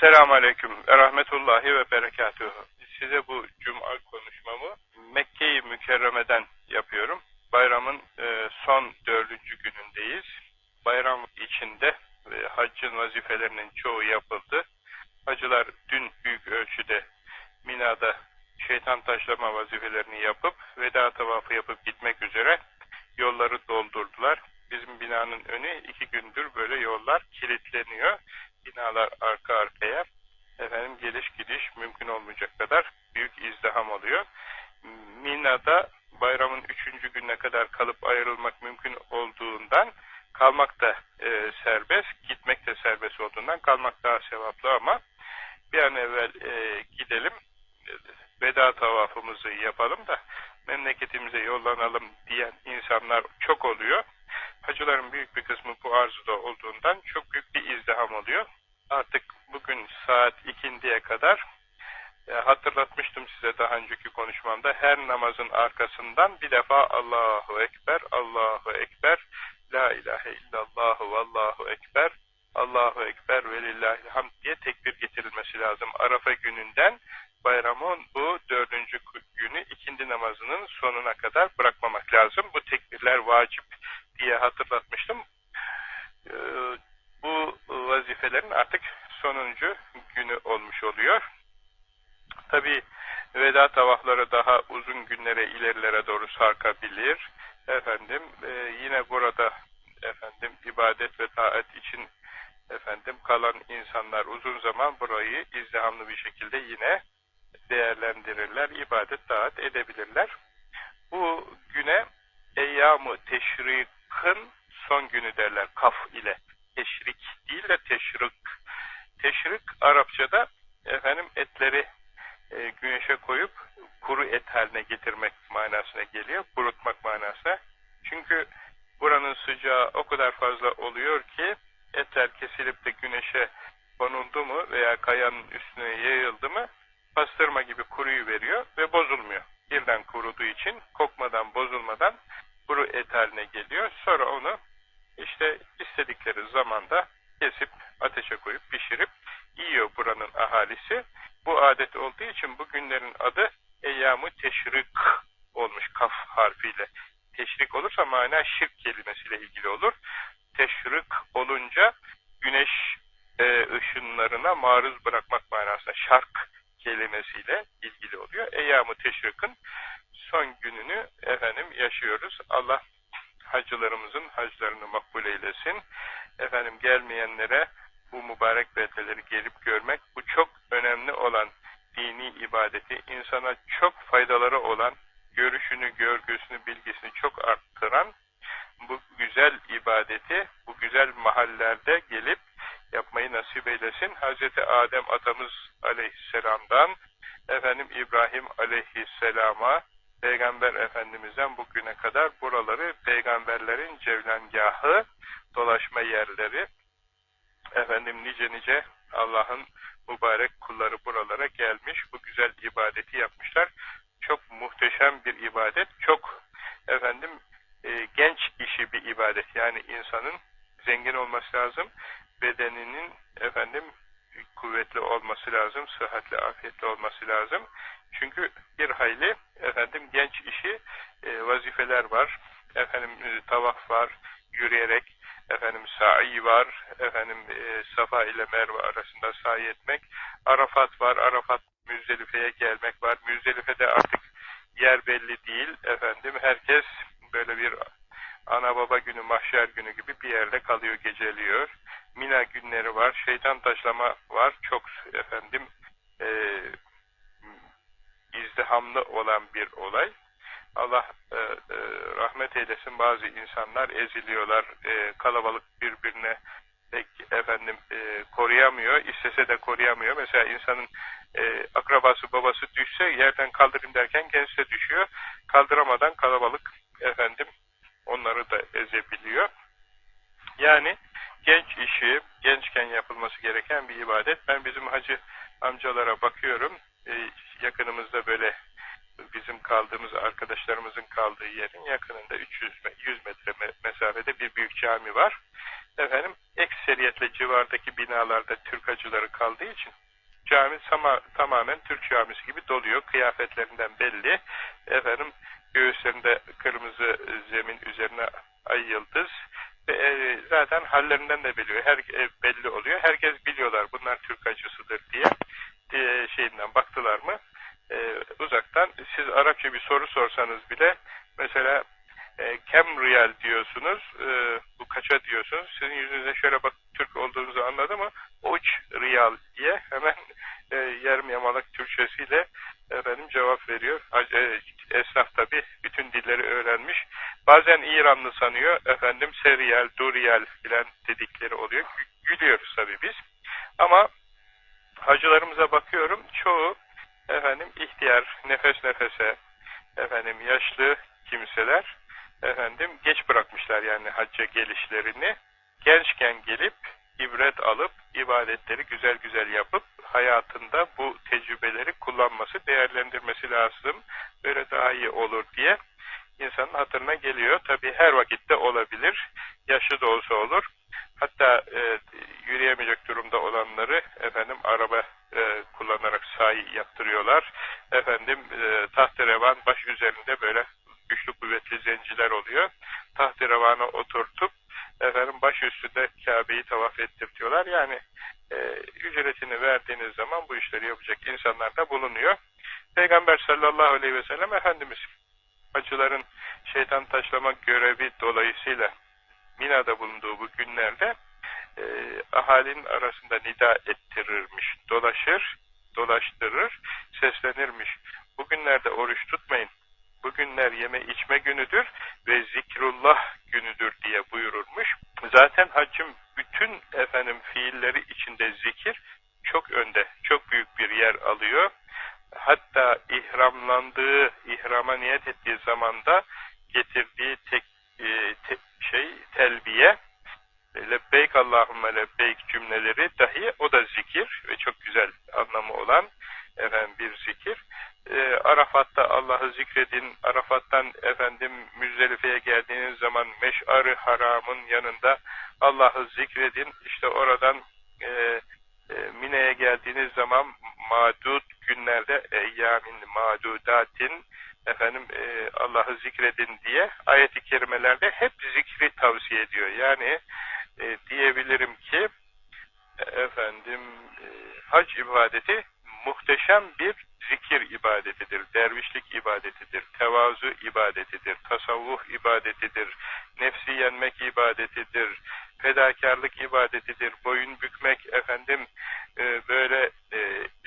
Selamun Aleyküm ve Rahmetullahi ve Berekatuhu. Size bu Cuma konuşmamı Mekke-i Mükerreme'den yapıyorum. Bayramın e, son dördüncü günündeyiz. Bayram içinde e, haccın vazifelerinin çoğu yapıldı. Hacılar dün büyük ölçüde Mina'da şeytan taşlama vazifelerini yapıp veda tavafı yapıp gitmek üzere yolları doldurdular. Bizim binanın önü iki gündür böyle yollar kilitleniyor binalar arka arkaya efendim geliş gidiş mümkün olmayacak kadar büyük izdiham oluyor. Mina'da bayramın üçüncü gününe kadar kalıp ayrılmak mümkün olduğundan kalmak da e, serbest, gitmek de serbest olduğundan kalmak daha sevaplı ama bir an evvel e, gidelim, veda tavafımızı yapalım da memleketimize yollanalım diyen insanlar çok oluyor. Hacıların büyük bir kısmı bu arzuda olduğundan çok büyük bir izdiham oluyor. Artık bugün saat ikindiye kadar e, hatırlatmıştım size daha önceki konuşmamda her namazın arkasından bir defa Allahu Ekber, Allahu Ekber, La ilahe illallahu vallahu ekber, Allahu ekber ve lillahi hamd diye tekbir getirilmesi lazım. Arafa gününden bayramın bu dördüncü günü ikindi namazının sonuna kadar bırakmamak lazım. Bu tekbirler vacip diye hatırlatmıştım. Ee, bu vazifelerin artık sonuncu günü olmuş oluyor. Tabi veda tavafları daha uzun günlere, ilerilere doğru sarkabilir. Efendim e, yine burada efendim ibadet ve taat için efendim kalan insanlar uzun zaman burayı izdihamlı bir şekilde yine değerlendirirler, ibadet taat edebilirler. Bu güne eyyam-ı teşrikın son günü derler kaf ile. Teşrik değil de teşrik. Teşrik Arapçada efendim etleri e, güneşe koyup kuru et haline getirmek manasına geliyor. Kurutmak manasına. Çünkü buranın sıcağı o kadar fazla oluyor ki etler kesilip de güneşe konuldu mu veya kayanın üstüne yayıldı mı pastırma gibi kuruyu veriyor ve bozulmuyor. Birden kuruduğu için kokmadan bozulmadan kuru et haline geliyor. Sonra onu zamanda kesip ateşe koyup pişirip yiyor buranın ahalisi. Bu adet olduğu için bu günlerin adı eyyamı teşrik olmuş kaf harfiyle. Teşrik olursa mana şirk kelimesiyle ilgili olur. Teşrik olunca güneş e, ışınlarına maruz bırakmak manasında şark kelimesiyle ilgili oluyor. Eyyamı teşrikin son gününü efendim yaşıyoruz. Allah hacılarımızın haclarını makbul eylesin. Efendim gelmeyenlere bu mübarek beldeleri gelip görmek, bu çok önemli olan dini ibadeti, insana çok faydaları olan, görüşünü, görgüsünü, bilgisini çok arttıran bu güzel ibadeti, bu güzel mahallerde gelip yapmayı nasip eylesin. Hz. Adem atamız aleyhisselamdan, efendim İbrahim aleyhisselama, Peygamber Efendimiz'den bugüne kadar buraları peygamberlerin cevlengahı, dolaşma yerleri, efendim nice nice Allah'ın mübarek kulları buralara gelmiş, bu güzel ibadeti yapmışlar. Çok muhteşem bir ibadet, çok efendim e, genç işi bir ibadet. Yani insanın zengin olması lazım, bedeninin efendim kuvvetli olması lazım, sıhhatli, afiyetli olması lazım. Çünkü bir hayli efendim genç işi e, vazifeler var. Efendim e, tavaf var, yürüyerek efendim sa'i var, efendim e, Safa ile Merve arasında sa'i etmek. Arafat var, Arafat Müzdelife'ye gelmek var. Müzdelife'de artık yer belli değil. Efendim herkes böyle bir ana baba günü, mahşer günü gibi bir yerde kalıyor, geceliyor. Mina günleri var, şeytan taşlama var. Çok efendim e, izdihamlı olan bir olay. Allah e, e, rahmet eylesin bazı insanlar eziliyorlar, e, kalabalık birbirine pek efendim e, koruyamıyor, istese de koruyamıyor. Mesela insanın e, akrabası babası düşse yerden kaldırayım derken kendisi de düşüyor. Kaldıramadan kalabalık efendim onları da ezebiliyor. Yani genç işi, gençken yapılması gereken bir ibadet. Ben bizim hacı amcalara bakıyorum. E, yakınımızda böyle bizim kaldığımız arkadaşlarımızın kaldığı yerin yakınında 300 100 metre mesafede bir büyük cami var. Efendim ekseriyetle civardaki binalarda Türk hacıları kaldığı için cami sama, tamamen Türk camisi gibi doluyor. Kıyafetlerinden belli. Efendim göğüslerinde kırmızı zemin üzerine ay yıldız ve e, zaten hallerinden de biliyor. Her e, belli oluyor. Herkes biliyorlar bunlar Türk hacısıdır diye. E, şeyinden baktılar mı? E, uzaktan siz Arapça bir soru sorsanız bile mesela e, kem riyal diyorsunuz, e, bu kaça diyorsunuz, sizin yüzünüze şöyle bak Türk olduğunuzu anladı mı, uç riyal diye hemen e, yarım yamalak Türkçesiyle efendim cevap veriyor. E, esnaf tabi bütün dilleri öğrenmiş. Bazen İranlı sanıyor, efendim seriyal, duriyal filan dedikleri oluyor. Gülüyoruz tabi biz. Ama hacılarımıza bakıyorum, çoğu efendim ihtiyar, nefes nefese, efendim yaşlı kimseler efendim geç bırakmışlar yani hacca gelişlerini. Gençken gelip ibret alıp ibadetleri güzel güzel yapıp hayatında bu tecrübeleri kullanması, değerlendirmesi lazım. Böyle daha iyi olur diye insanın hatırına geliyor. Tabi her vakitte olabilir. Yaşlı da olsa olur. Hatta e, yürüyemeyecek durumda olanları efendim araba e, kullanarak sahi yaptırıyorlar. Efendim e, tahterevan baş üzerinde böyle güçlü kuvvetli zenciler oluyor. Tahterevanı oturtup efendim baş üstünde Kabe'yi tavaf ettirtiyorlar. Yani e, ücretini verdiğiniz zaman bu işleri yapacak insanlar da bulunuyor. Peygamber sallallahu aleyhi ve sellem Efendimiz hacıların şeytan taşlama görevi dolayısıyla Mina'da bulunduğu bu günlerde e, ahalinin arasında nida ettirirmiş, dolaşır, dolaştırır, seslenirmiş. Bugünlerde oruç tutmayın, bugünler yeme içme günüdür ve zikrullah günüdür diye buyururmuş. Zaten haccın bütün efendim fiilleri içinde zikir çok önde, çok büyük bir yer alıyor. Hatta ihramlandığı, ihrama niyet ettiği zamanda getirdiği tek, e, tek şey telbiye, lebbeyk Allahümme lebbeyk cümleleri dahi o da zikir ve çok güzel anlamı olan efendim bir zikir e, Arafat'ta Allah'ı zikredin, Arafat'tan efendim Müzdelife'ye geldiğiniz zaman meş'arı haramın yanında Allah'ı zikredin, işte oradan e, e, Mine'ye geldiğiniz zaman madud günlerde eyyamin madudatin efendim e, Allah'ı zikredin diye ayet-i kerimelerde hep zikri tavsiye ediyor. Yani e, diyebilirim ki efendim e, hac ibadeti muhteşem bir zikir ibadetidir, dervişlik ibadetidir, tevazu ibadetidir, tasavvuf ibadetidir, nefsi yenmek ibadetidir, fedakarlık ibadetidir, boyun bükmek, efendim e, böyle e,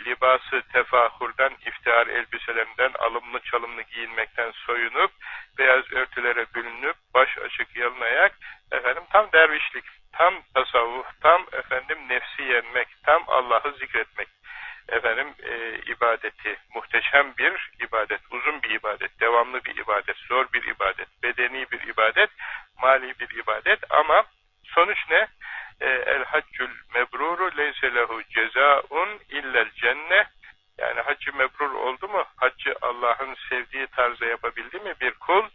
libası tefahurdan, iftihar elbiselerinden, alımlı çalımlı giyinmekten soyunup, beyaz örtülere bürünüp, baş açık yalın efendim tam dervişlik, tam tasavvuf, tam efendim nefsi yenmek, tam Allah'ı zikretmek efendim e, ibadeti, muhteşem bir ibadet, uzun bir ibadet, devamlı bir ibadet, zor bir ibadet, bedeni bir ibadet, mali bir ibadet ama sonuç ne? E, El haccül mebruru leyse lehu cezaun illel cenne yani haccı mebrur oldu mu? Haccı Allah'ın sevdiği tarzda yapabildi mi bir kul?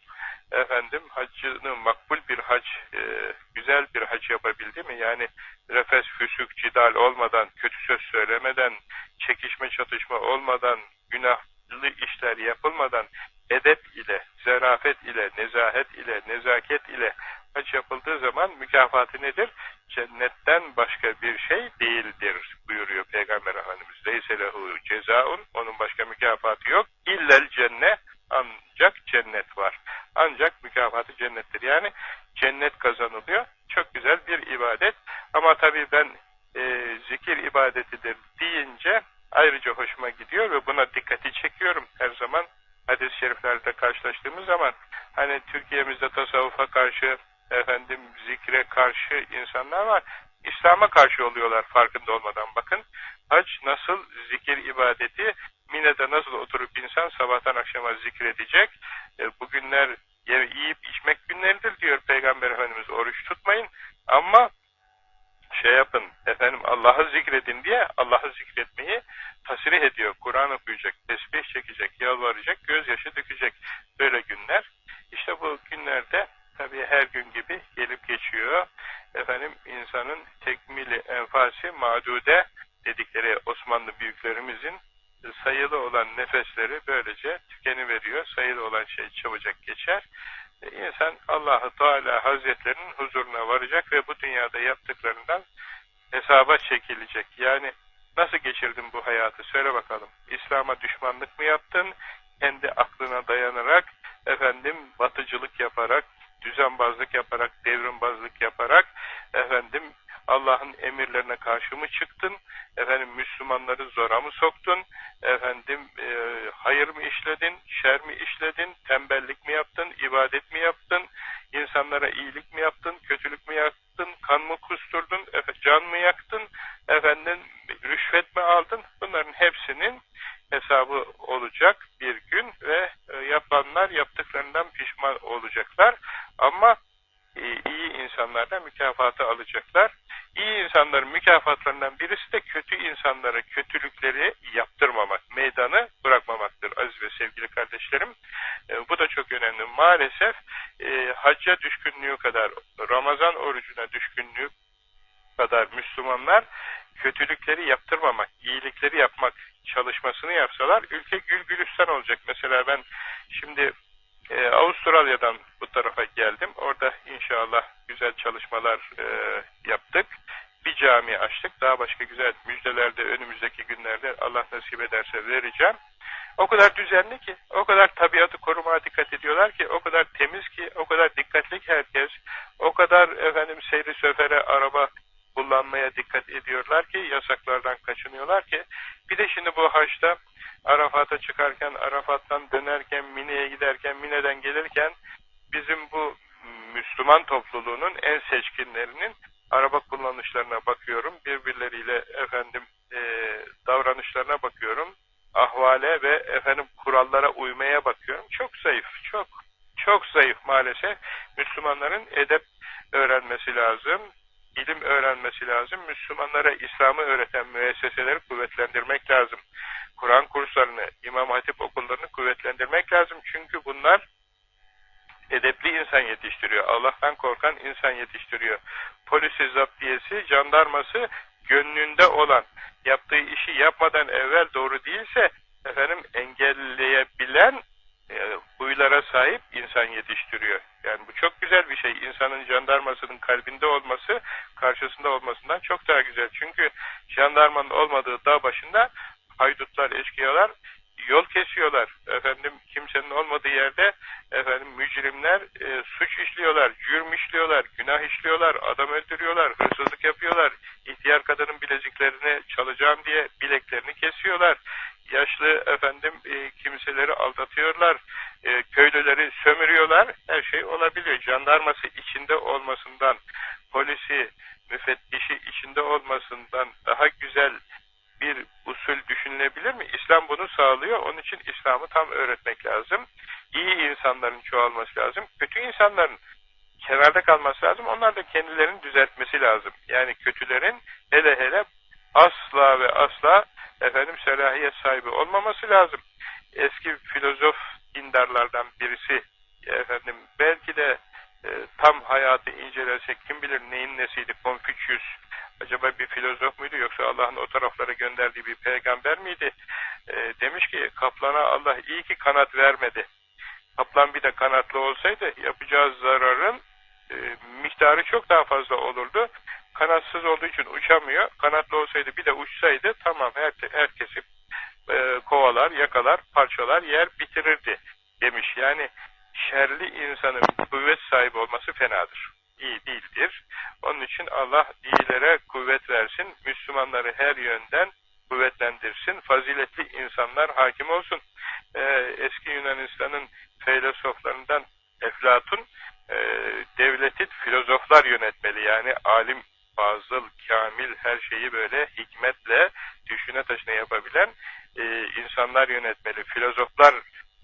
Efendim haccını makbul bir hac, e, güzel bir hac yapabildi mi? Yani refes, füsük, cidal olmadan, kötü söz söylemeden, çekişme, çatışma olmadan, günahlı işler yapılmadan, edep ile, zerafet ile, nezahet ile, nezaket ile hac yapıldığı zaman mükafatı nedir? Cennetten başka bir şey değildir buyuruyor Peygamber Efendimiz. Leyse lehu cezaun, onun başka mükafatı yok. İllel cennet, ancak cennet var. Ancak mükafatı cennettir. Yani cennet kazanılıyor. Çok güzel bir ibadet. Ama tabii ben e, zikir ibadetidir deyince ayrıca hoşuma gidiyor ve buna dikkati çekiyorum her zaman. Hadis-i şeriflerde karşılaştığımız zaman hani Türkiye'mizde tasavvufa karşı efendim zikre karşı insanlar var. İslam'a karşı oluyorlar farkında olmadan. Bakın hac nasıl zikir ibadeti Mine'de nasıl oturup insan sabahtan akşama zikredecek, e, bugünler yiyip içmek günleridir diyor Peygamber Efendimiz oruç tutmayın ama şey yapın efendim Allah'ı zikredin diye Allah'ı zikretmeyi tasrih ediyor. Kur'an okuyacak, tesbih çekecek, yalvaracak, gözyaşı dökecek böyle günler. İşte bu günlerde tabii her gün gibi gelip geçiyor. Efendim insanın tekmili enfasi madude dedikleri Osmanlı büyüklerimizin sayılı olan nefesleri böylece tükeniveriyor. Sayılı olan şey çabucak geçer. E, insan Allahu Teala Hazretlerinin huzuruna varacak ve bu dünyada yaptıklarından hesaba çekilecek. Yani nasıl geçirdin bu hayatı söyle bakalım. İslam'a düşmanlık mı yaptın? Kendi aklına dayanarak efendim batıcılık yaparak, düzenbazlık yaparak, devrimbazlık yaparak efendim Allah'ın emirlerine karşı mı çıktın? Efendim Müslümanları zora mı soktun? Efendim e, hayır mı işledin? Şer mi işledin? Tembellik mi yaptın? ibadet mi yaptın? insanlara iyilik mi yaptın? Kötülük mü yaptın? Kan mı kusturdun? Efe, can mı yaktın? Efendim rüşvet mi aldın? Bunların hepsinin hesabı olacak bir gün ve e, yapanlar yaptıklarından pişman olacaklar. Ama iyi insanlardan mükafatı alacaklar. İyi insanların mükafatlarından birisi de kötü insanlara kötülükleri yaptırmamak, meydanı bırakmamaktır aziz ve sevgili kardeşlerim. E, bu da çok önemli. Maalesef e, hacca düşkünlüğü kadar, Ramazan orucuna düşkünlüğü kadar Müslümanlar kötülükleri yaptırmamak, iyilikleri yapmak çalışmasını yapsalar ülke gül olacak. Mesela ben şimdi e, Avustralya'dan bu tarafa geldim. Orada inşallah güzel çalışmalar e, yaptık. Bir cami açtık. Daha başka güzel müjdeler de önümüzdeki günlerde Allah nasip ederse vereceğim. O kadar düzenli ki, o kadar tabiatı korumaya dikkat ediyorlar ki, o kadar temiz ki, o kadar dikkatli ki herkes, o kadar efendim seyri söfere, araba kullanmaya dikkat ediyorlar ki, yasaklardan kaçınıyorlar ki, bir de şimdi bu haçta Arafat'a çıkarken, Arafat'tan dönerken, Mine'ye giderken, Mine'den gelirken bizim bu Müslüman topluluğunun en seçkinlerinin araba kullanışlarına bakıyorum. Birbirleriyle efendim e, davranışlarına bakıyorum. Ahvale ve efendim kurallara uymaya bakıyorum. Çok zayıf, çok çok zayıf maalesef. Müslümanların edep öğrenmesi lazım, ilim öğrenmesi lazım. Müslümanlara İslam'ı öğreten müesseseleri kuvvetlendirmek lazım. Kur'an kurslarını, İmam Hatip okullarını kuvvetlendirmek lazım. Çünkü bunlar edepli insan yetiştiriyor. Allah'tan korkan insan yetiştiriyor. Polisi, zaptiyesi, jandarması gönlünde olan, yaptığı işi yapmadan evvel doğru değilse efendim engelleyebilen e, huylara sahip insan yetiştiriyor. Yani bu çok güzel bir şey. İnsanın jandarmasının kalbinde olması, karşısında olmasından çok daha güzel. Çünkü jandarmanın olmadığı dağ başında haydutlar, eşkıyalar yol kesiyorlar. Efendim kimsenin olmadığı yerde efendim mücrimler e, suç işliyorlar, cürm işliyorlar, günah işliyorlar, adam öldürüyorlar, hırsızlık yapıyorlar. İhtiyar kadının bileziklerini çalacağım diye bileklerini kesiyorlar. Yaşlı efendim e, kimseleri aldatıyorlar, e, köylüleri sömürüyorlar. Her şey olabiliyor. Jandarması içinde olmasından, polisi, müfettişi içinde olmasından daha güzel düşünülebilir mi? İslam bunu sağlıyor. Onun için İslam'ı tam öğretmek lazım. İyi insanların çoğalması lazım. Kötü insanların kenarda kalması lazım. Onlar da kendilerini düzeltmesi lazım. Yani kötülerin hele hele asla ve asla efendim selahiyet sahibi olmaması lazım. Eski filozof dindarlardan birisi efendim belki de e, tam hayatı incelesek kim bilir neyin nesiydi Konfüçyüs acaba bir filozof muydu yoksa Allah'ın o taraflara gönderdiği bir peygamber miydi? E, demiş ki kaplana Allah iyi ki kanat vermedi. Kaplan bir de kanatlı olsaydı yapacağı zararın e, miktarı çok daha fazla olurdu. Kanatsız olduğu için uçamıyor. Kanatlı olsaydı bir de uçsaydı tamam her, herkesi e, kovalar, yakalar, parçalar, yer bitirirdi demiş. Yani şerli insanın kuvvet sahibi olması fenadır. İyi değildir. Onun için Allah iyilere kuvvet versin. Müslümanları her yönden kuvvetlendirsin. Faziletli insanlar hakim olsun. Ee, eski Yunanistan'ın filozoflarından Eflatun e, devleti filozoflar yönetmeli. Yani alim, fazıl, kamil her şeyi böyle hikmetle düşüne taşına yapabilen e, insanlar yönetmeli. Filozoflar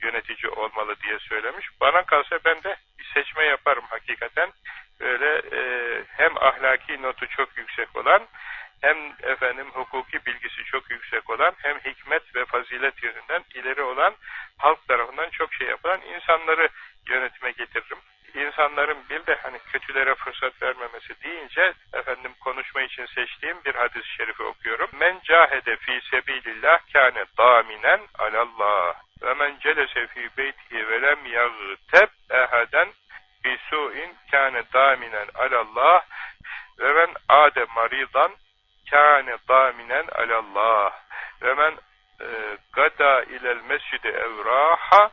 yönetici olmalı diye söylemiş. Bana kalsa ben de bir seçme yaparım hakikaten. Böyle e, hem ahlaki notu çok yüksek olan hem efendim hukuki bilgisi çok yüksek olan hem hikmet ve fazilet yönünden ileri olan halk tarafından çok şey yapılan insanları yönetime getiririm. insanların bir de hani kötülere fırsat vermemesi deyince efendim konuşma için seçtiğim bir hadis-i şerifi okuyorum. Men cahede fi sebilillah kâne daminen alallah ve men celese fi beytihi ve lem yagteb ehaden fi su'in kâne daminen alallah ve men ade maridan kâne daminen alallah ve men e, gada ilel mescidi evraha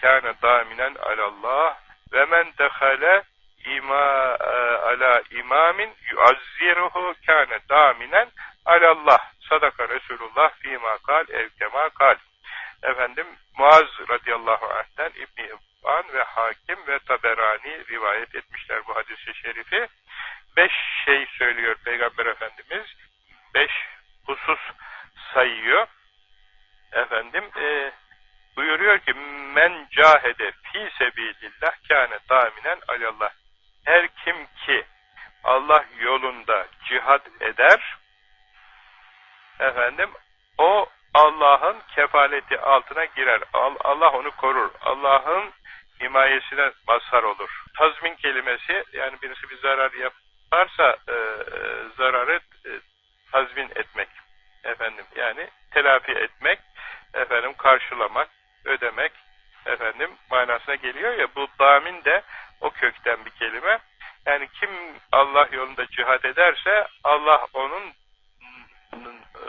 kâne daminen alallah ve men dehale ima e, ala imamin yuazziruhu kâne daminen alallah sadaka Resulullah fîmâ kal evkemâ kal efendim Muaz radıyallahu anh'ten İbni İbban ve Hakim ve Taberani rivayet etmişler bu hadisi şerifi beş şey söylüyor Peygamber Efendimiz beş husus sayıyor efendim e, buyuruyor ki men cahede fi sebilillah kâne daminen alallah her kim ki Allah yolunda cihad eder efendim o Allah'ın kefaleti altına girer. Allah onu korur. Allah'ın himayesine mazhar olur. Tazmin kelimesi yani birisi bir zarar yaparsa e, zararı e, tazmin etmek. Efendim yani telafi etmek, efendim karşılamak, ödemek efendim manasına geliyor ya bu damin de o kökten bir kelime. Yani kim Allah yolunda cihad ederse Allah onun e,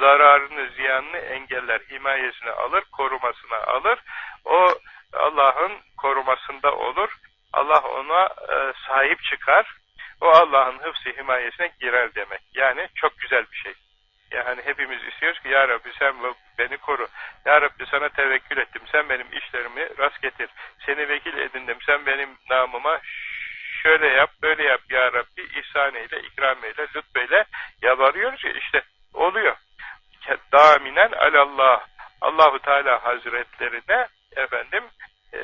zararını, ziyanını engeller, himayesine alır, korumasına alır. O Allah'ın korumasında olur. Allah ona e, sahip çıkar. O Allah'ın hıfzı himayesine girer demek. Yani çok güzel bir şey. Yani hepimiz istiyoruz ki Ya Rabbi sen beni koru. Ya Rabbi sana tevekkül ettim. Sen benim işlerimi rast getir. Seni vekil edindim. Sen benim namıma şöyle yap, böyle yap Ya Rabbi. ihsan eyle, ikram eyle, lütfeyle yalvarıyoruz ya işte oluyor. Daminen alallah. Allahu Teala Hazretlerine efendim e,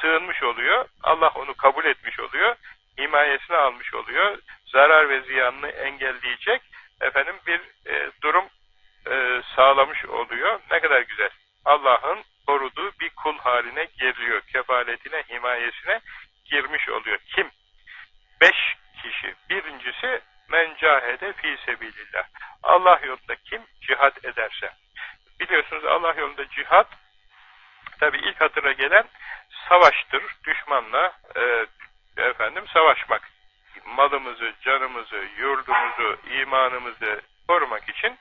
sığınmış oluyor. Allah onu kabul etmiş oluyor. Himayesine almış oluyor. Zarar ve ziyanını engelleyecek efendim bir e, durum e, sağlamış oluyor. Ne kadar güzel. Allah'ın koruduğu bir kul haline geliyor. Kefaletine, himayesine girmiş oluyor. Kim? Beş kişi. Birincisi men cahede fi sebilillah. Allah yolunda kim cihat ederse. Biliyorsunuz Allah yolunda cihat tabi ilk hatıra gelen savaştır. Düşmanla e, efendim savaşmak malımızı, canımızı, yurdumuzu, imanımızı korumak için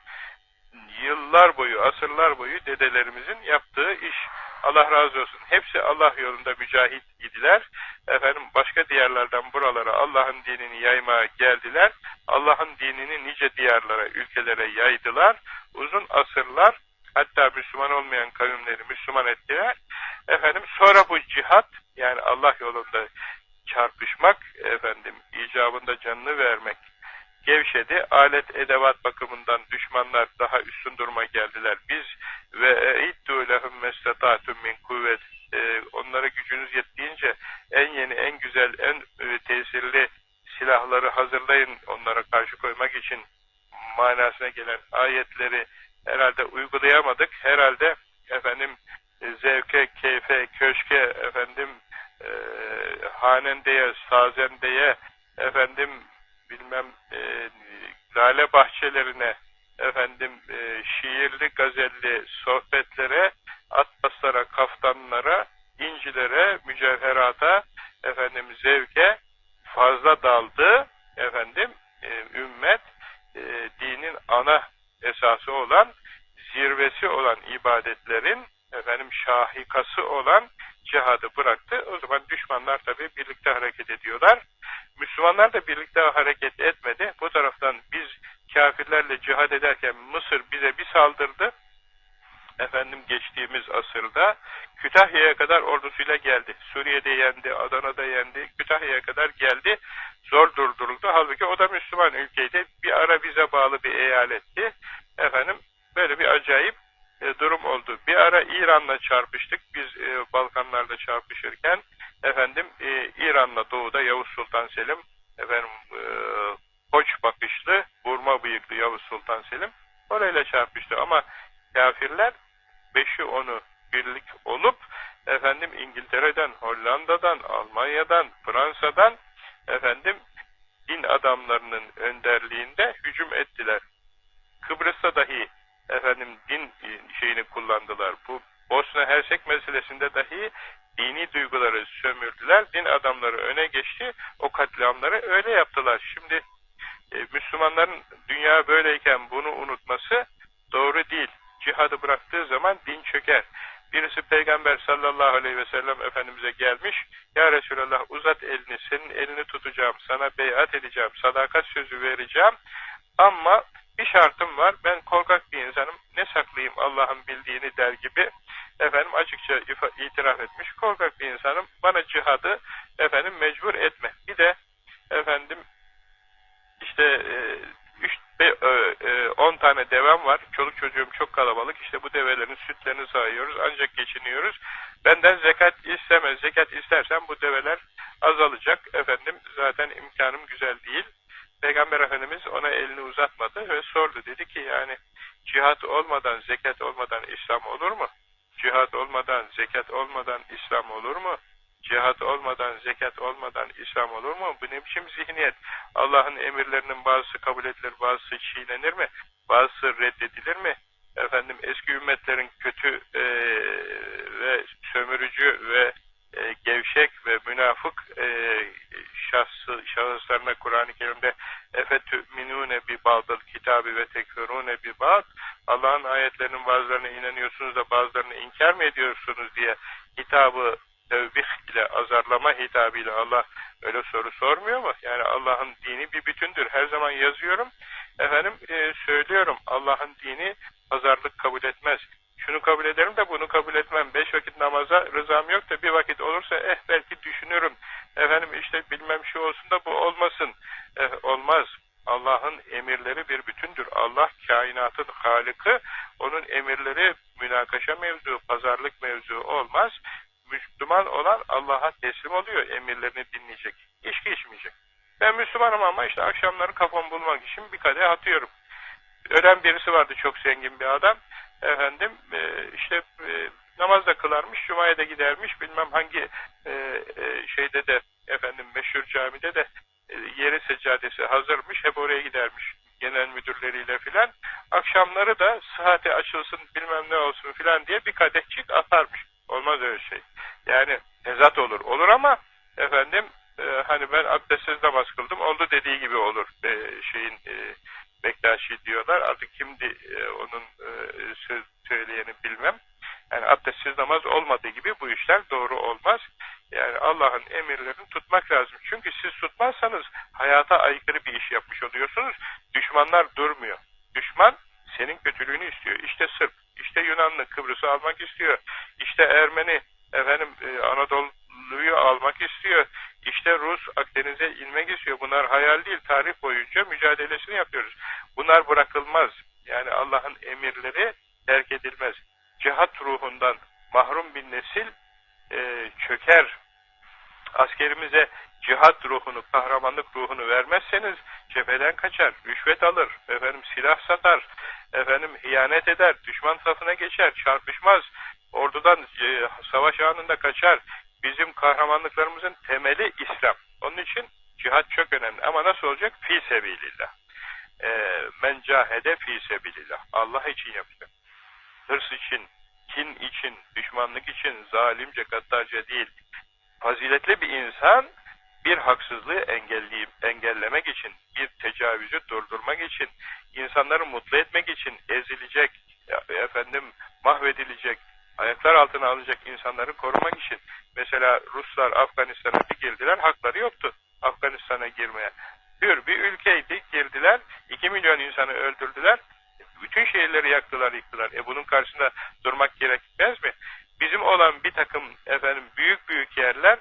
yıllar boyu, asırlar boyu dedelerimizin yaptığı iş. Allah razı olsun. Hepsi Allah yolunda mücahit idiler. Efendim başka diyarlardan buralara Allah'ın dinini yaymaya geldiler. Allah'ın dinini nice diyarlara, ülkelere yaydılar. Uzun asırlar hatta Müslüman olmayan kavimleri Müslüman ettiler. Efendim sonra bu cihat yani Allah yolunda çarpışmak, efendim icabında canını vermek gevşedi. Alet edevat bakımından düşmanlar daha üstün duruma geldiler. Biz ve iddu lehum mestatatum min kuvvet e, onlara gücünüz yettiğince en yeni, en güzel, en e, tesirli silahları hazırlayın onlara karşı koymak için manasına gelen ayetleri herhalde uygulayamadık. Herhalde efendim zevke, keyfe, köşke, efendim e, hanendeye, sazendeye, efendim bilmem e, lale bahçelerine, efendim e, şiirli, gazelli sohbetlere, atlaslara, kaftanlara, incilere, mücevherata, efendim zevke fazla daldı. Efendim e, ümmet e, dinin ana esası olan, zirvesi olan ibadetlerin efendim şahikası olan cihadı bıraktı. O zaman düşmanlar tabi birlikte hareket ediyorlar. Müslümanlar da birlikte hareket etmedi. Bu taraftan biz kafirlerle cihad ederken Mısır bize bir saldırdı. Efendim geçtiğimiz asırda Kütahya'ya kadar ordusuyla geldi. Suriye'de yendi, Adana'da yendi, Kütahya'ya kadar geldi. Zor durduruldu. Halbuki o da Müslüman ülkeydi. Bir ara bize bağlı bir eyaletti. Efendim böyle bir acayip e, durum oldu. Bir ara İran'la çarpıştık. Biz e, Balkanlarda çarpışırken efendim e, İran'la doğuda Yavuz Sultan Selim efendim e, koç bakışlı, vurma bıyıklı Yavuz Sultan Selim orayla çarpıştı. Ama kafirler beşi onu birlik olup efendim İngiltere'den, Hollanda'dan, Almanya'dan, Fransa'dan efendim din adamlarının önderliğinde hücum ettiler. Kıbrıs'ta dahi efendim din şeyini kullandılar. Bu Bosna Hersek meselesinde dahi dini duyguları sömürdüler. Din adamları öne geçti. O katliamları öyle yaptılar. Şimdi e, Müslümanların dünya böyleyken bunu unutması doğru değil. Cihadı bıraktığı zaman din çöker. Birisi Peygamber sallallahu aleyhi ve sellem Efendimiz'e gelmiş. Ya Resulallah uzat elini, senin elini tutacağım, sana beyat edeceğim, sadakat sözü vereceğim. Ama bir şartım var, ben korkak bir insanım, ne saklayayım Allah'ın bildiğini der gibi efendim açıkça itiraf etmiş. Korkak bir insanım, bana cihadı efendim mecbur etme. Bir de efendim işte e, 10 e, tane devem var. Çoluk çocuğum çok kalabalık. İşte bu develerin sütlerini sağıyoruz. Ancak geçiniyoruz. Benden zekat istemez. Zekat istersen bu develer azalacak. Efendim zaten imkanım güzel değil. Peygamber Efendimiz ona elini uzatmadı ve sordu. Dedi ki yani cihat olmadan, zekat olmadan İslam olur mu? Cihat olmadan, zekat olmadan İslam olur mu? Cihat olmadan, zekat olmadan İslam olur mu? Bu ne biçim zihniyet? Allah'ın emirlerinin bazısı kabul edilir, bazısı çiğnenir mi? Bazısı reddedilir mi? Efendim eski ümmetlerin kötü e, ve sömürücü ve e, gevşek ve münafık e, şahsı, şahıslarına Kur'an-ı Kerim'de efetü'minûne bi ba'dıl kitabı ve tekfurûne bi ba'd Allah'ın ayetlerinin bazılarına inanıyorsunuz da bazılarını inkar mı ediyorsunuz diye hitabı ile azarlama hitabıyla Allah öyle soru sormuyor mu? Yani Allah'ın dini bir bütündür. Her zaman yazıyorum. Efendim e, söylüyorum. Allah'ın dini pazarlık kabul etmez. Şunu kabul ederim de bunu kabul etmem. Beş vakit namaza rızam yok da bir vakit olursa eh belki düşünürüm. Efendim işte bilmem şu olsun da bu olmasın. Eh, olmaz. Allah'ın emirleri bir bütündür. Allah kainatın halikı, onun emirleri münakaşa mevzu, pazarlık mevzu olmaz. Müslüman olan Allah'a teslim oluyor, emirlerini dinleyecek. İçki içmeyecek. Ben Müslümanım ama işte akşamları kafamı bulmak için bir kadeh atıyorum. Ölen birisi vardı çok zengin bir adam. Efendim e, işte e, namaz da kılarmış, cumaya da gidermiş, bilmem hangi e, şeyde de efendim meşhur camide de yeri seccadesi hazırmış, hep oraya gidermiş genel müdürleriyle filan. Akşamları da sıhhati açılsın bilmem ne olsun filan diye bir kadehçik atarmış. Olmaz öyle şey. Yani tezat olur. Olur ama efendim e, hani ben abdestsiz namaz kıldım. Oldu dediği gibi olur. E, şeyin e, Bektaşi diyorlar. Artık kimdi e, onun e, söz söyleyeni bilmem. Yani abdestsiz namaz olmadığı gibi bu işler doğru olmaz. Yani Allah'ın emirlerini tutmak lazım. Çünkü siz tutmazsanız hayata aykırı bir iş yapmış oluyorsunuz. Düşmanlar durmuyor. Düşman senin kötülüğünü istiyor. İşte Sırp, işte Yunanlı Kıbrıs'ı almak istiyor. İşte Ermeni efendim e, Anadolu'yu almak istiyor. İşte Rus Akdeniz'e inmek istiyor. Bunlar hayal değil. Tarih boyunca mücadelesini yapıyoruz. Bunlar bırakılmaz. Yani Allah'ın emirleri terk edilmez. Cihat ruhundan mahrum bir nesil e, çöker. Askerimize cihat ruhunu, kahramanlık ruhunu vermezseniz cepheden kaçar, rüşvet alır, efendim silah satar, efendim hiyanet eder, düşman safına geçer, çarpışmaz, ordudan e, savaş anında kaçar. Bizim kahramanlıklarımızın temeli İslam. Onun için cihat çok önemli. Ama nasıl olacak? Fi sebilillah. E, men cahede fi sebilillah. Allah için yapacak. Hırs için, kin için, düşmanlık için, zalimce, gaddarca değil. Faziletli bir insan bir haksızlığı engelleyip engellemek için, bir tecavüzü durdurmak için, insanları mutlu etmek için ezilecek, efendim mahvedilecek, ayaklar altına alacak insanları korumak için. Mesela Ruslar Afganistan'a girdiler, hakları yoktu Afganistan'a girmeye. Bir, bir ülkeydi, girdiler, 2 milyon insanı öldürdüler, bütün şehirleri yaktılar, yıktılar. E bunun karşısında durmak gerekmez mi? Bizim olan bir takım efendim büyük büyük yerler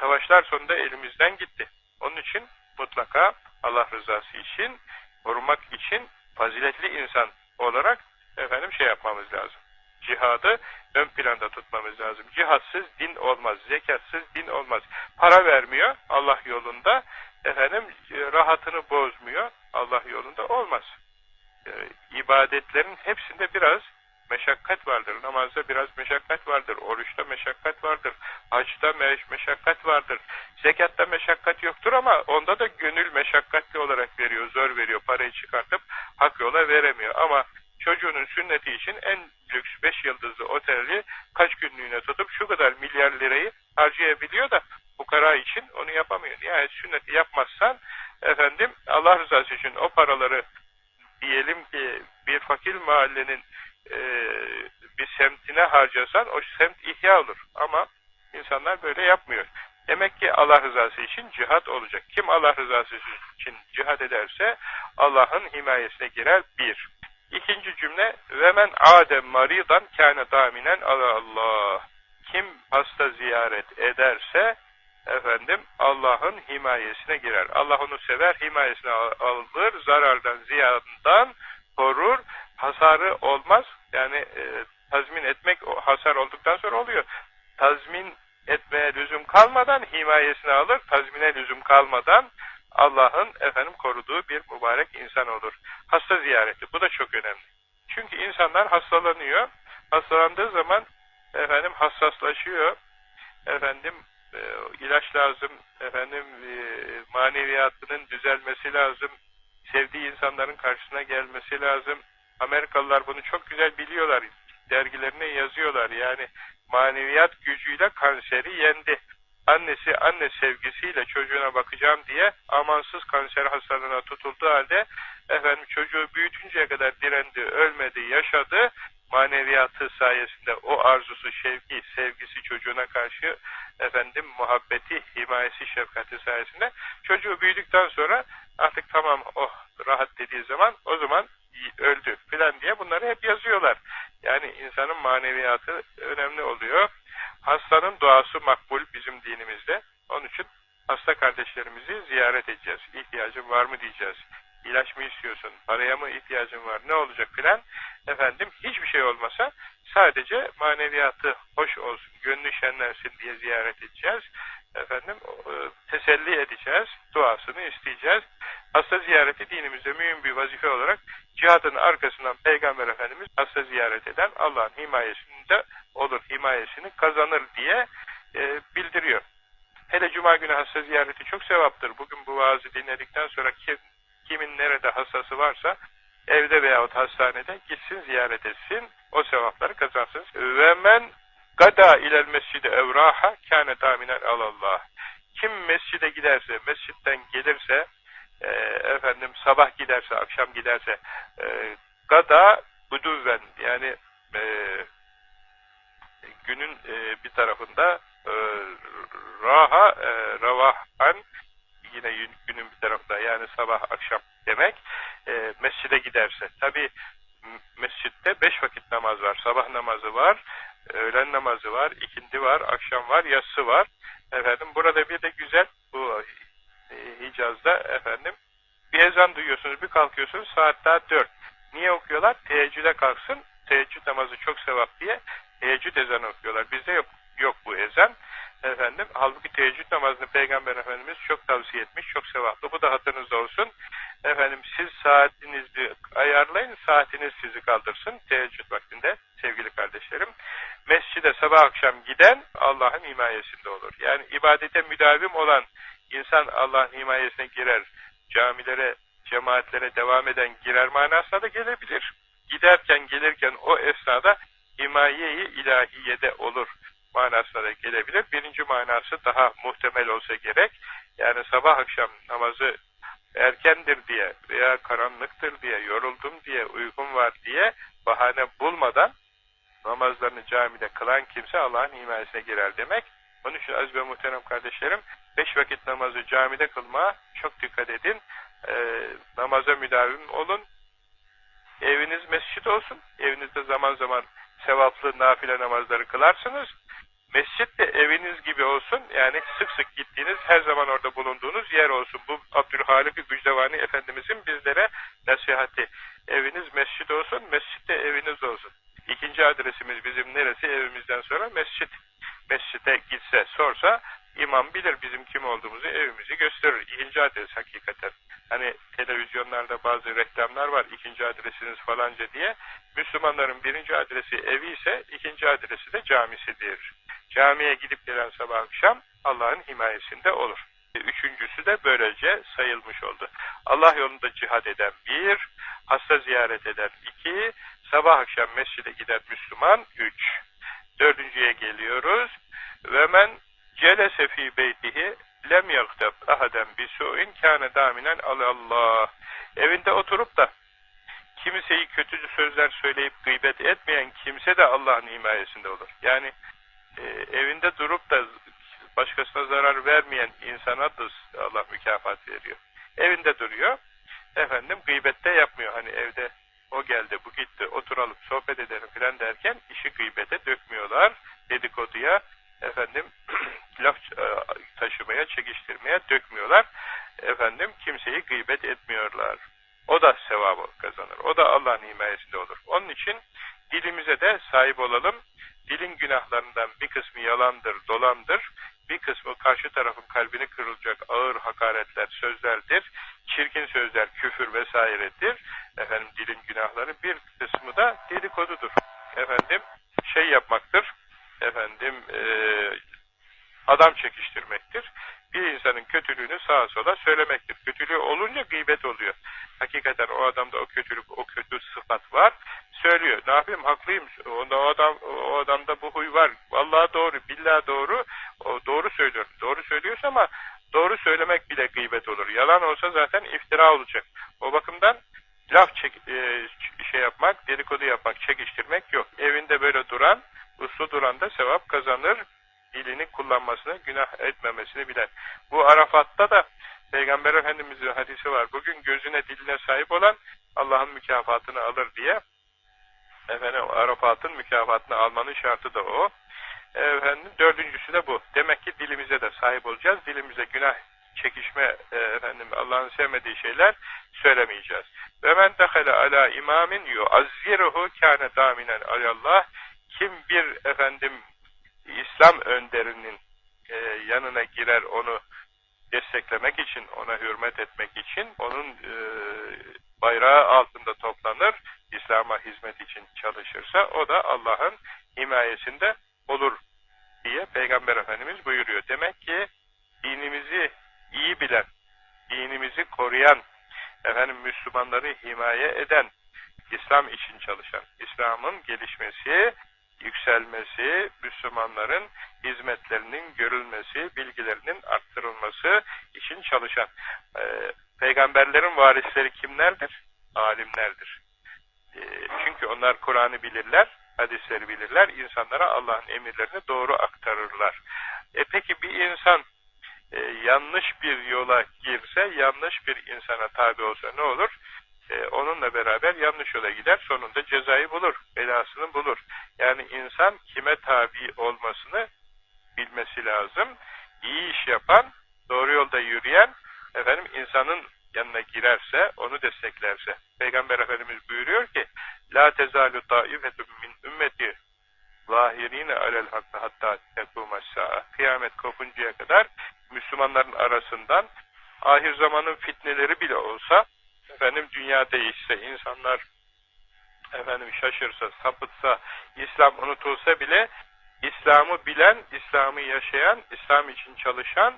savaşlar sonunda elimizden gitti. Onun için mutlaka Allah rızası için, korumak için faziletli insan olarak efendim şey yapmamız lazım. Cihadı ön planda tutmamız lazım. Cihatsız din olmaz, zekatsız din olmaz. Para vermiyor Allah yolunda, efendim rahatını bozmuyor Allah yolunda olmaz. Ee, ibadetlerin hepsinde biraz meşakkat vardır. Namazda biraz meşakkat vardır. Oruçta meşakkat vardır. Hacda meş meşakkat vardır. Zekatta meşakkat yoktur ama onda da gönül meşakkatli olarak veriyor. Zor veriyor. Parayı çıkartıp hak yola veremiyor. Ama çocuğunun sünneti için en lüks 5 yıldızlı oteli kaç günlüğüne tutup şu kadar milyar lirayı harcayabiliyor da bu kara için onu yapamıyor. Yani sünneti yapmazsan efendim Allah rızası için o paraları diyelim ki bir fakir mahallenin e, bir semtine harcasan o semt ihya olur. Ama insanlar böyle yapmıyor. Demek ki Allah rızası için cihat olacak. Kim Allah rızası için cihat ederse Allah'ın himayesine girer bir. İkinci cümle ve men adem maridan kâne daminen Allah. Kim hasta ziyaret ederse efendim Allah'ın himayesine girer. Allah onu sever, himayesine alır, zarardan, ziyandan korur, hasarı olmaz. Yani e, tazmin etmek o hasar olduktan sonra oluyor. Tazmin etmeye lüzum kalmadan himayesine alır, tazmine lüzum kalmadan Allah'ın efendim koruduğu bir mübarek insan olur. Hasta ziyareti bu da çok önemli. Çünkü insanlar hastalanıyor. Hastalandığı zaman efendim hassaslaşıyor. Efendim e, ilaç lazım. Efendim e, maneviyatının düzelmesi lazım. Sevdiği insanların karşısına gelmesi lazım. Amerikalılar bunu çok güzel biliyorlar. Dergilerine yazıyorlar. Yani maneviyat gücüyle kanseri yendi annesi anne sevgisiyle çocuğuna bakacağım diye amansız kanser hastalığına tutulduğu halde efendim çocuğu büyütünceye kadar direndi, ölmedi, yaşadı. Maneviyatı sayesinde o arzusu, şevki, sevgisi çocuğuna karşı efendim muhabbeti, himayesi, şefkati sayesinde çocuğu büyüdükten sonra artık tamam oh rahat dediği zaman o zaman öldü filan diye bunları hep yazıyorlar. Yani insanın maneviyatı önemli oluyor. Hastanın duası makbul bizim dinimizde. Onun için hasta kardeşlerimizi ziyaret edeceğiz. İhtiyacın var mı diyeceğiz. İlaç mı istiyorsun? Paraya mı ihtiyacın var? Ne olacak filan? Efendim hiçbir şey olmasa sadece maneviyatı hoş olsun, gönlü şenlensin diye ziyaret edeceğiz. Efendim e, teselli edeceğiz, duasını isteyeceğiz. Hasta ziyareti dinimizde mühim bir vazife olarak cihadın arkasından Peygamber Efendimiz hasta ziyaret eden Allah'ın himayesinde olur, himayesini kazanır diye e, bildiriyor. Hele Cuma günü hasta ziyareti çok sevaptır. Bugün bu vaazı dinledikten sonra kim, kimin nerede hastası varsa evde veyahut hastanede gitsin ziyaret etsin. O sevapları kazansın. Ve men gada ilel mescidi evraha kâne daminen alallah. Kim mescide giderse, mescitten gelirse, efendim sabah giderse, akşam giderse, e, gada buduven yani e, günün e, bir tarafında e, raha, e, ravahan yine günün bir tarafında yani sabah akşam demek e, mescide giderse. Tabi mescitte beş vakit namaz var. Sabah namazı var, öğlen namazı var, ikindi var, akşam var, yatsı var. Efendim burada bir de güzel bu e, Hicaz'da efendim bir ezan duyuyorsunuz, bir kalkıyorsunuz saat daha dört. Niye okuyorlar? Teheccüde kalksın, teheccüd namazı çok sevap diye teheccüd ezanı okuyorlar. Bizde yok, yok bu ezan. Efendim, halbuki teheccüd namazını Peygamber Efendimiz çok tavsiye etmiş, çok sevaplı. Bu da hatırınızda olsun. Efendim, siz saatinizi ayarlayın, saatiniz sizi kaldırsın teheccüd vaktinde sevgili kardeşlerim. Mescide sabah akşam giden Allah'ın himayesinde olur. Yani ibadete müdavim olan insan Allah'ın himayesine girer. Camilere, cemaatlere devam eden girer manasına da gelebilir. Giderken gelirken o esnada himaye-i ilahiyede olur manasına da gelebilir. Birinci manası daha muhtemel olsa gerek. Yani sabah akşam namazı erkendir diye veya karanlıktır diye, yoruldum diye, uygun var diye bahane bulmadan namazlarını camide kılan kimse Allah'ın himayesine girer demek. Onun için aziz ve muhterem kardeşlerim, beş vakit namazı camide kılma çok dikkat edin. Ee, namaza müdavim olun. Eviniz mescit olsun. Evinizde zaman zaman sevaplı nafile namazları kılarsınız. Mescit de eviniz gibi olsun. Yani sık sık gittiğiniz, her zaman orada bulunduğunuz yer olsun. Bu Abdülhalik Gücdevani Efendimizin bizlere nasihati. Eviniz mescit olsun, mescit de eviniz olsun. İkinci adresimiz bizim neresi? Evimizden sonra mescit. Mescite gitse, sorsa imam bilir bizim kim olduğumuzu, evimizi gösterir. İkinci adres hakikaten. Hani televizyonlarda bazı reklamlar var. ikinci adresiniz falanca diye. Müslümanların birinci adresi evi ise ikinci adresi de camisidir. Camiye gidip gelen sabah akşam Allah'ın himayesinde olur. Üçüncüsü de böylece sayılmış oldu. Allah yolunda cihad eden bir, hasta ziyaret eden iki, sabah akşam mescide giden Müslüman üç. Dördüncüye geliyoruz. Ve men celese fî beytihi lem yakteb ahaden bisu'in kâne daminen alallah. Evinde oturup da kimseyi kötü sözler söyleyip gıybet etmeyen kimse de Allah'ın himayesinde olur. Yani e, evinde durup da başkasına zarar vermeyen insana da Allah mükafat veriyor. Evinde duruyor. Efendim gıybette yapmıyor. Hani evde o geldi, bu gitti, oturalım, sohbet edelim filan derken işi gıybete dökmüyorlar. Dedikoduya efendim laf e, taşımaya, çekiştirmeye dökmüyorlar. Efendim kimseyi gıybet etmiyorlar. O da sevabı kazanır. O da Allah'ın himayesinde olur. Onun için dilimize de sahip olalım. Dilin günahlarından bir kısmı yalandır, dolandır. Bir kısmı karşı tarafın kalbini kırılacak ağır hakaretler, sözlerdir. Çirkin sözler, küfür vesairedir. Efendim dilin günahları bir kısmı da dedikodudur. Efendim şey yapmaktır. Efendim e, adam çekiştirmektir. Bir insanın kötülüğünü sağa sola söylemektir. Kötülüğü olunca gıybet oluyor. Hakikaten o adamda o kötülük, o kötü sıfat var. Söylüyor. Ne yapayım? Haklıyım. Onda o adam o adamda bu huy var. Vallahi doğru, billahi doğru. O doğru söylüyor. Doğru söylüyorsa ama doğru söylemek bile gıybet olur. Yalan olsa zaten iftira olacak. O bakımdan laf çek, e, şey yapmak, dedikodu yapmak, çekiştirmek yok. Evinde böyle duran, uslu duran da sevap kazanır dilini kullanmasını, günah etmemesini bilen. Bu Arafat'ta da Peygamber Efendimiz'in hadisi var. Bugün gözüne diline sahip olan Allah'ın mükafatını alır diye. Efendim Arafat'ın mükafatını almanın şartı da o. Efendim dördüncüsü de bu. Demek ki dilimize de sahip olacağız. Dilimize günah çekişme e, efendim Allah'ın sevmediği şeyler söylemeyeceğiz. Ve men dehale ala imamin yuazziruhu kâne daminen alallah kim bir efendim İslam önderinin e, yanına girer onu desteklemek için, ona hürmet etmek için onun e, bayrağı altında toplanır, İslam'a hizmet için çalışırsa o da Allah'ın himayesinde olur diye Peygamber Efendimiz buyuruyor. Demek ki dinimizi iyi bilen, dinimizi koruyan, efendim Müslümanları himaye eden, İslam için çalışan, İslam'ın gelişmesi, yükselmesi, Müslümanların hizmetlerinin görülmesi, bilgilerinin arttırılması için çalışan. E, peygamberlerin varisleri kimlerdir? Alimlerdir. E, çünkü onlar Kur'an'ı bilirler, hadisleri bilirler, insanlara Allah'ın emirlerini doğru aktarırlar. E peki bir insan e, yanlış bir yola girse, yanlış bir insana tabi olsa ne olur? e, onunla beraber yanlış yola gider. Sonunda cezayı bulur, belasını bulur. Yani insan kime tabi olmasını bilmesi lazım. İyi iş yapan, doğru yolda yürüyen, efendim insanın yanına girerse, onu desteklerse. Peygamber Efendimiz buyuruyor ki, La tezalu taifetun min ümmeti zahirine alel hakkı hatta tekumaşşa'a. Kıyamet kopuncaya kadar Müslümanların arasından ahir zamanın fitneleri bile olsa efendim dünya değişse, insanlar efendim şaşırsa, sapıtsa, İslam unutulsa bile İslam'ı bilen, İslam'ı yaşayan, İslam için çalışan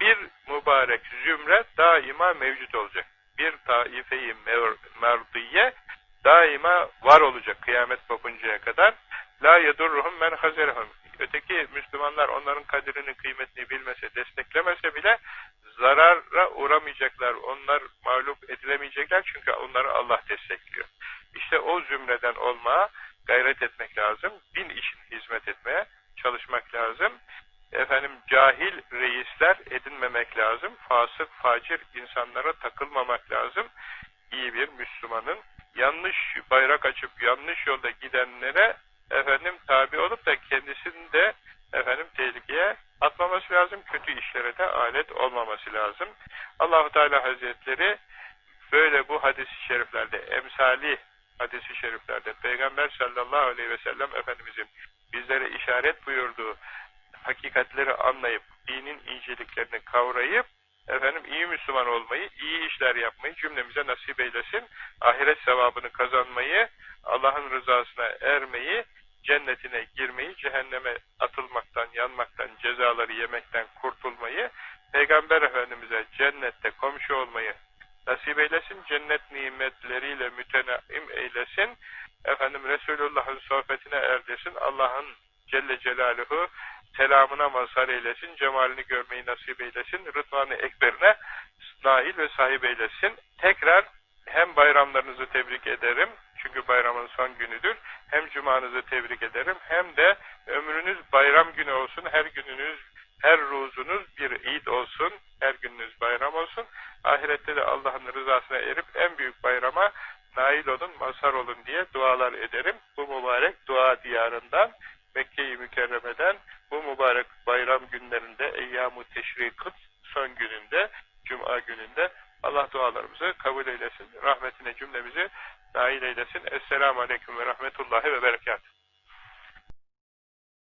bir mübarek zümre daima mevcut olacak. Bir taife-i merdiye daima var olacak kıyamet kopuncaya kadar. La yedurruhum men hazerhum. Öteki Müslümanlar onların kadirini, kıymetini bilmese, desteklemese bile zarara uğramayacaklar, onlar mağlup edilemeyecekler çünkü onları Allah destekliyor. İşte o zümreden olmaya gayret etmek lazım, din için hizmet etmeye çalışmak lazım. Efendim cahil reisler edinmemek lazım, fasık, facir insanlara takılmamak lazım. İyi bir Müslümanın yanlış bayrak açıp yanlış yolda gidenlere efendim tabi olup da kendisini de efendim tehlikeye atmaması lazım. Kötü işlere de alet olmaması lazım. Allahu Teala Hazretleri böyle bu hadis-i şeriflerde emsali hadis-i şeriflerde Peygamber sallallahu aleyhi ve sellem Efendimizin bizlere işaret buyurduğu hakikatleri anlayıp dinin inceliklerini kavrayıp efendim iyi Müslüman olmayı, iyi işler yapmayı cümlemize nasip eylesin. Ahiret sevabını kazanmayı, Allah'ın rızasına ermeyi, cennetine girmeyi, cehenneme atılmaktan, yanmaktan, cezaları yemekten kurtulmayı, Peygamber Efendimiz'e cennette komşu olmayı nasip eylesin, cennet nimetleriyle mütenaim eylesin, efendim Resulullah'ın sohbetine erdesin, Allah'ın Celle Celaluhu selamına mazhar eylesin, cemalini görmeyi nasip eylesin, rıdvanı ekberine nail ve sahip eylesin. Tekrar hem bayramlarınızı tebrik ederim, çünkü bayramın son günüdür, hem cumanızı tebrik ederim, hem de ömrünüz bayram günü olsun, her gününüz, her ruzunuz bir id olsun, her gününüz bayram olsun. Ahirette de Allah'ın rızasına erip en büyük bayrama nail olun, mazhar olun diye dualar ederim. Bu mübarek dua diyarından, Mekke-i Mükerreme'den bu mübarek bayram günlerinde Eyyam-ı Teşrik'ın son gününde, Cuma gününde Allah dualarımızı kabul eylesin. Rahmetine cümlemizi nail eylesin. Esselamu Aleyküm ve Rahmetullahi ve Berekatuhu.